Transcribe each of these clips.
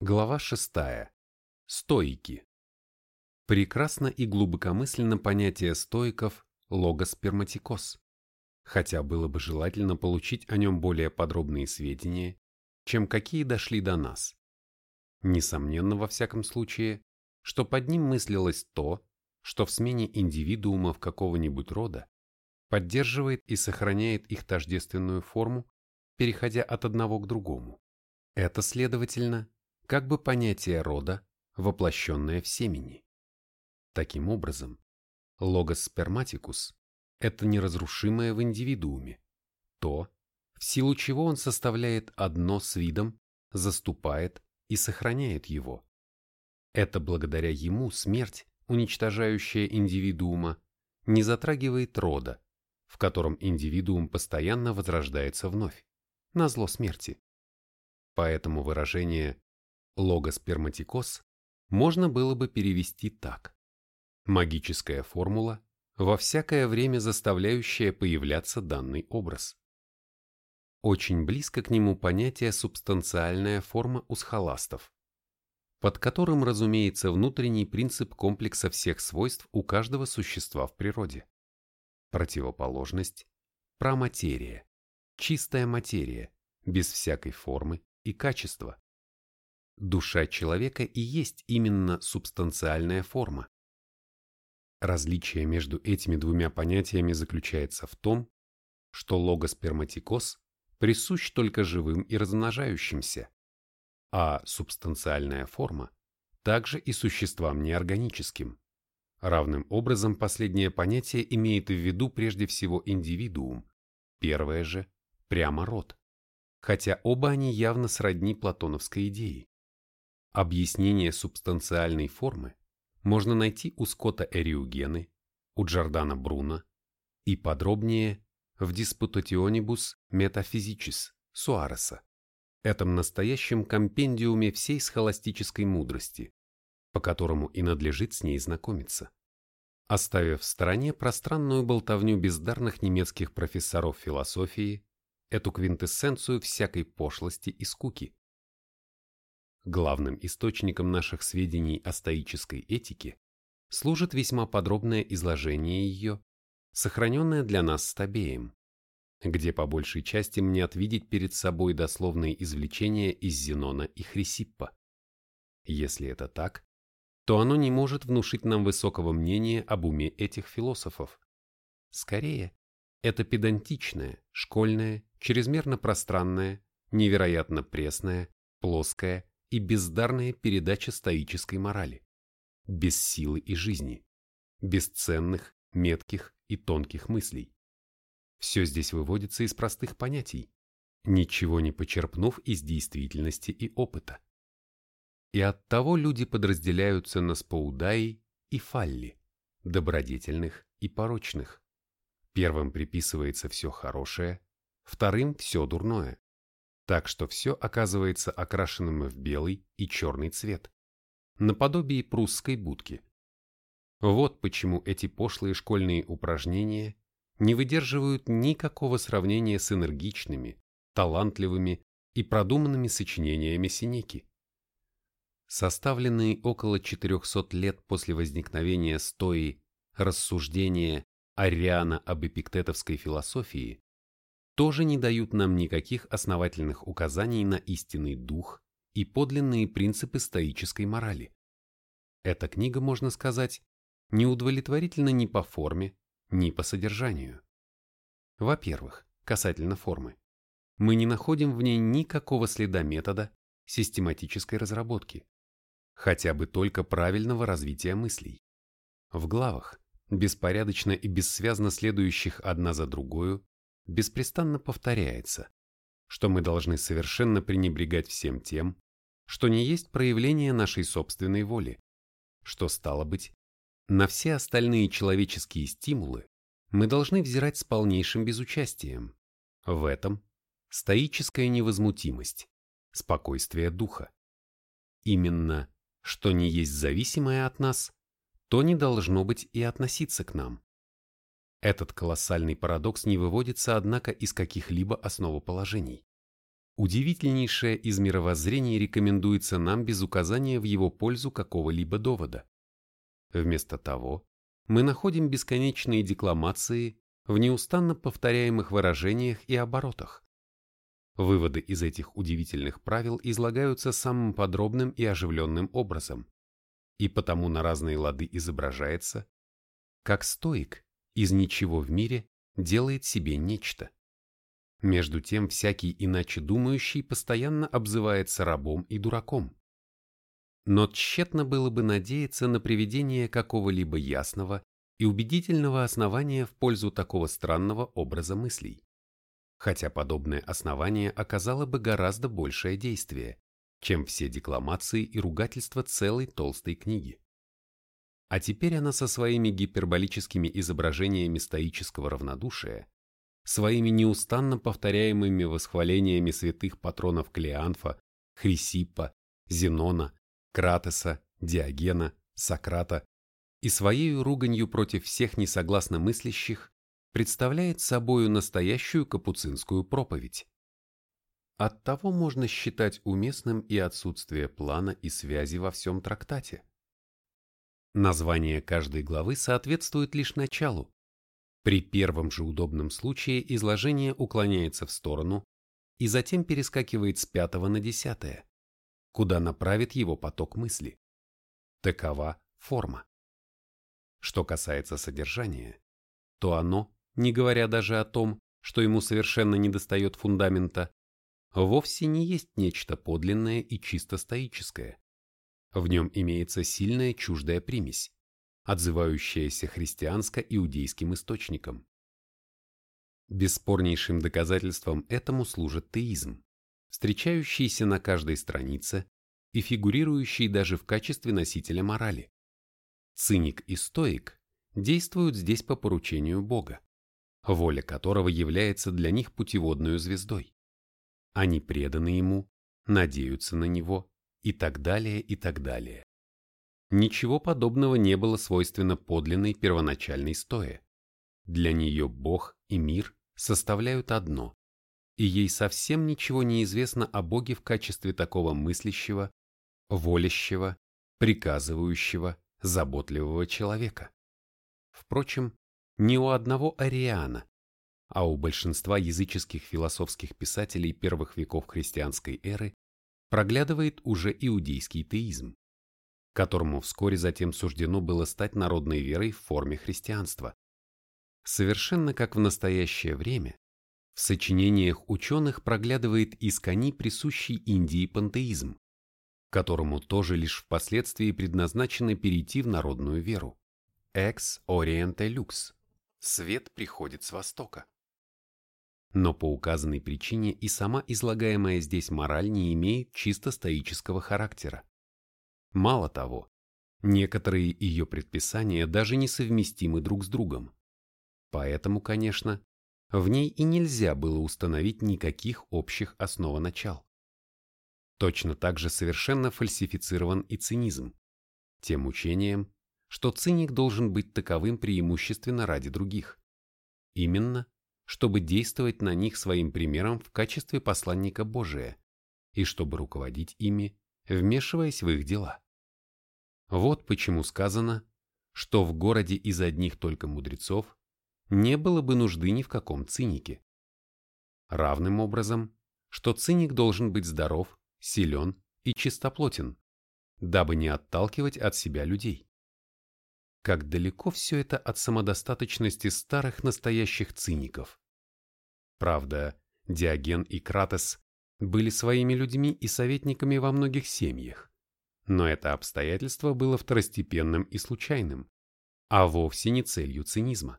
Глава 6. Стоики. Прекрасно и глубокомысленно понятие стоиков логосперматикоз, хотя было бы желательно получить о нем более подробные сведения, чем какие дошли до нас. Несомненно, во всяком случае, что под ним мыслилось то, что в смене индивидуумов какого-нибудь рода поддерживает и сохраняет их тождественную форму, переходя от одного к другому. Это, следовательно, как бы понятие рода, воплощенное в семени. Таким образом, логос сперматикус – это неразрушимое в индивидууме, то, в силу чего он составляет одно с видом, заступает и сохраняет его. Это благодаря ему смерть, уничтожающая индивидуума, не затрагивает рода, в котором индивидуум постоянно возрождается вновь, на зло смерти. Поэтому выражение логосперматикоз можно было бы перевести так. Магическая формула, во всякое время заставляющая появляться данный образ. Очень близко к нему понятие субстанциальная форма у схоластов, под которым разумеется внутренний принцип комплекса всех свойств у каждого существа в природе. Противоположность – проматерия, чистая материя, без всякой формы и качества. Душа человека и есть именно субстанциальная форма. Различие между этими двумя понятиями заключается в том, что логосперматикоз присущ только живым и размножающимся, а субстанциальная форма также и существам неорганическим. Равным образом последнее понятие имеет в виду прежде всего индивидуум, первое же – прямо род, хотя оба они явно сродни платоновской идее. Объяснение субстанциальной формы можно найти у Скотта Эриугены, у Джордана Бруна и подробнее в Disputationibus Metaphysicis Суареса, этом настоящем компендиуме всей схоластической мудрости, по которому и надлежит с ней знакомиться. Оставив в стороне пространную болтовню бездарных немецких профессоров философии, эту квинтэссенцию всякой пошлости и скуки, Главным источником наших сведений о стоической этике служит весьма подробное изложение ее, сохраненное для нас Стабеем, где по большей части мне отвидеть перед собой дословные извлечения из Зенона и Хрисиппа. Если это так, то оно не может внушить нам высокого мнения об уме этих философов. Скорее, это педантичное, школьное, чрезмерно пространное, невероятно пресное, плоское и бездарная передача стоической морали, без силы и жизни, без ценных, метких и тонких мыслей. Все здесь выводится из простых понятий, ничего не почерпнув из действительности и опыта. И оттого люди подразделяются на споудаи и фалли, добродетельных и порочных. Первым приписывается все хорошее, вторым все дурное так что все оказывается окрашенным в белый и черный цвет, наподобие прусской будки. Вот почему эти пошлые школьные упражнения не выдерживают никакого сравнения с энергичными, талантливыми и продуманными сочинениями Синеки. Составленные около 400 лет после возникновения стои рассуждения Ариана об эпиктетовской философии тоже не дают нам никаких основательных указаний на истинный дух и подлинные принципы стоической морали. Эта книга, можно сказать, не удовлетворительна ни по форме, ни по содержанию. Во-первых, касательно формы, мы не находим в ней никакого следа метода систематической разработки, хотя бы только правильного развития мыслей. В главах, беспорядочно и бессвязно следующих одна за другую, беспрестанно повторяется, что мы должны совершенно пренебрегать всем тем, что не есть проявление нашей собственной воли, что стало быть, на все остальные человеческие стимулы мы должны взирать с полнейшим безучастием. В этом стоическая невозмутимость, спокойствие духа. Именно, что не есть зависимое от нас, то не должно быть и относиться к нам. Этот колоссальный парадокс не выводится, однако, из каких-либо основоположений. удивительнейшее из мировоззрений рекомендуется нам без указания в его пользу какого-либо довода. Вместо того, мы находим бесконечные декламации в неустанно повторяемых выражениях и оборотах. Выводы из этих удивительных правил излагаются самым подробным и оживленным образом, и потому на разные лады изображается, как стоик из ничего в мире делает себе нечто. Между тем всякий иначе думающий постоянно обзывается рабом и дураком. Но тщетно было бы надеяться на приведение какого-либо ясного и убедительного основания в пользу такого странного образа мыслей. Хотя подобное основание оказало бы гораздо большее действие, чем все декламации и ругательства целой толстой книги. А теперь она со своими гиперболическими изображениями стоического равнодушия своими неустанно повторяемыми восхвалениями святых патронов Клеанфа, Хрисиппа, Зенона, Кратеса, Диогена, Сократа и своей руганью против всех несогласно мыслящих представляет собою настоящую капуцинскую проповедь. Оттого можно считать уместным и отсутствие плана и связи во всем трактате. Название каждой главы соответствует лишь началу, при первом же удобном случае изложение уклоняется в сторону и затем перескакивает с пятого на десятое, куда направит его поток мысли. Такова форма. Что касается содержания, то оно, не говоря даже о том, что ему совершенно недостает фундамента, вовсе не есть нечто подлинное и чисто стоическое. В нем имеется сильная чуждая примесь, отзывающаяся христианско-иудейским источникам. Бесспорнейшим доказательством этому служит теизм, встречающийся на каждой странице и фигурирующий даже в качестве носителя морали. Циник и стоик действуют здесь по поручению Бога, воля которого является для них путеводной звездой. Они преданы Ему, надеются на Него и так далее, и так далее. Ничего подобного не было свойственно подлинной первоначальной стое. Для нее Бог и мир составляют одно, и ей совсем ничего не известно о Боге в качестве такого мыслящего, волящего, приказывающего, заботливого человека. Впрочем, не у одного Ариана, а у большинства языческих философских писателей первых веков христианской эры проглядывает уже иудейский теизм которому вскоре затем суждено было стать народной верой в форме христианства. Совершенно как в настоящее время, в сочинениях ученых проглядывает искони присущий Индии пантеизм, которому тоже лишь впоследствии предназначено перейти в народную веру. Ex oriente lux – свет приходит с востока. Но по указанной причине и сама излагаемая здесь мораль не имеет чисто стоического характера. Мало того, некоторые ее предписания даже несовместимы друг с другом. Поэтому, конечно, в ней и нельзя было установить никаких общих основоначал. Точно так же совершенно фальсифицирован и цинизм, тем учением, что циник должен быть таковым преимущественно ради других. Именно, чтобы действовать на них своим примером в качестве посланника Божия и чтобы руководить ими вмешиваясь в их дела. Вот почему сказано, что в городе из одних только мудрецов не было бы нужды ни в каком цинике. Равным образом, что циник должен быть здоров, силен и чистоплотен, дабы не отталкивать от себя людей. Как далеко все это от самодостаточности старых настоящих циников. Правда, Диоген и Кратес были своими людьми и советниками во многих семьях. Но это обстоятельство было второстепенным и случайным, а вовсе не целью цинизма.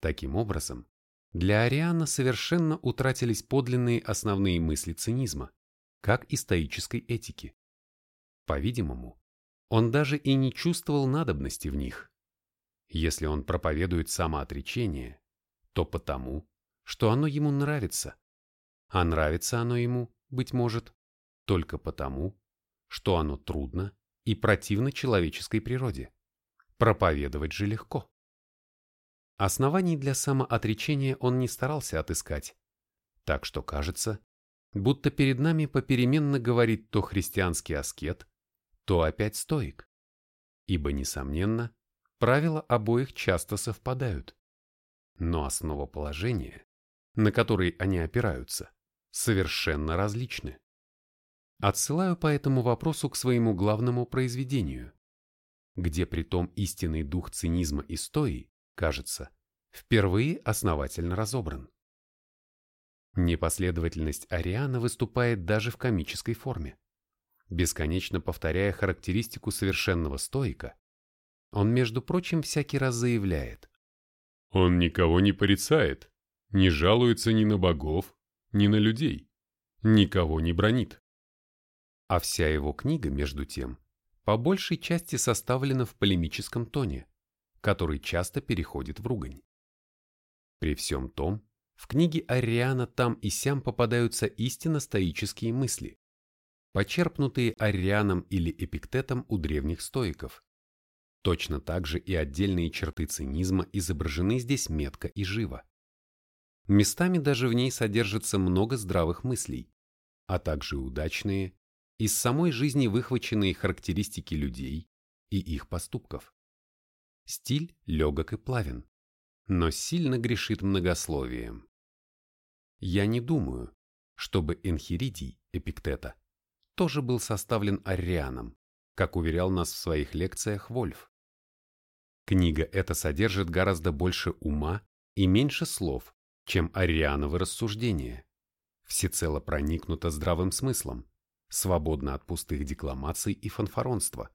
Таким образом, для Ариана совершенно утратились подлинные основные мысли цинизма, как и стоической этики. По-видимому, он даже и не чувствовал надобности в них. Если он проповедует самоотречение, то потому, что оно ему нравится, а нравится оно ему, быть может, только потому, что оно трудно и противно человеческой природе. Проповедовать же легко. Оснований для самоотречения он не старался отыскать, так что, кажется, будто перед нами попеременно говорит то христианский аскет, то опять стоик. Ибо, несомненно, правила обоих часто совпадают. Но основа положения, на который они опираются, совершенно различны. Отсылаю по этому вопросу к своему главному произведению, где притом истинный дух цинизма и стои, кажется, впервые основательно разобран. Непоследовательность Ариана выступает даже в комической форме. Бесконечно повторяя характеристику совершенного стоика, он, между прочим, всякий раз заявляет. Он никого не порицает, не жалуется ни на богов, ни на людей, никого не бронит. А вся его книга, между тем, по большей части составлена в полемическом тоне, который часто переходит в ругань. При всем том, в книге Ариана там и сям попадаются истинно стоические мысли, почерпнутые Арианом или Эпиктетом у древних стоиков. Точно так же и отдельные черты цинизма изображены здесь метко и живо. Местами даже в ней содержится много здравых мыслей, а также удачные, из самой жизни выхваченные характеристики людей и их поступков. Стиль легок и плавен, но сильно грешит многословием. Я не думаю, чтобы Энхиридий Эпиктета тоже был составлен Арианом, как уверял нас в своих лекциях Вольф. Книга эта содержит гораздо больше ума и меньше слов, чем Ариановы рассуждения, всецело проникнута здравым смыслом, свободна от пустых декламаций и фанфаронства,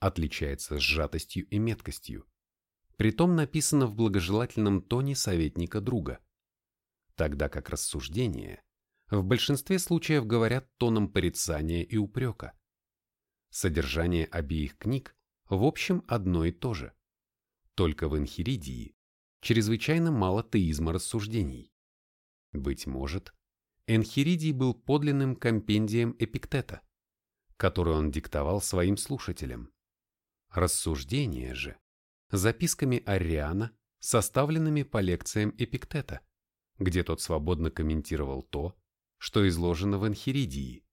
отличается сжатостью и меткостью, притом написано в благожелательном тоне советника друга, тогда как рассуждения в большинстве случаев говорят тоном порицания и упрека. Содержание обеих книг в общем одно и то же, только в Энхиридии чрезвычайно мало теизма рассуждений. Быть может, Энхиридий был подлинным компендием Эпиктета, который он диктовал своим слушателям. Рассуждения же записками Ариана, составленными по лекциям Эпиктета, где тот свободно комментировал то, что изложено в Энхиридии.